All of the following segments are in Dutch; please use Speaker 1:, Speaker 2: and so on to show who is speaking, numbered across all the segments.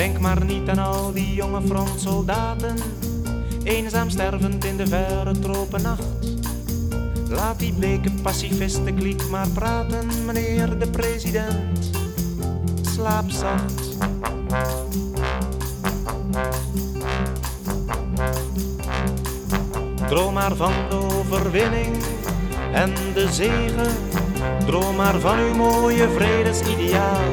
Speaker 1: Denk maar niet aan al die jonge frontsoldaten. Eenzaam stervend in de verre tropennacht. Laat die bleke pacifisten maar praten, meneer de president. Slaap zacht. Droom maar van de overwinning en de zegen. Droom maar van uw mooie vredesideaal,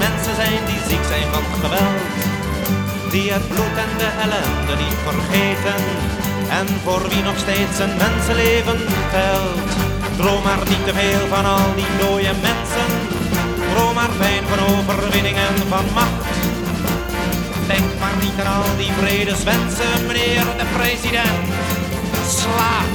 Speaker 1: Die het bloed en de ellende niet vergeten. En voor wie nog steeds een mensenleven telt. Droom maar niet te veel van al die dode mensen. Droom maar fijn van overwinning en van macht. Denk maar niet aan al die vredeswensen, meneer de president. Slaap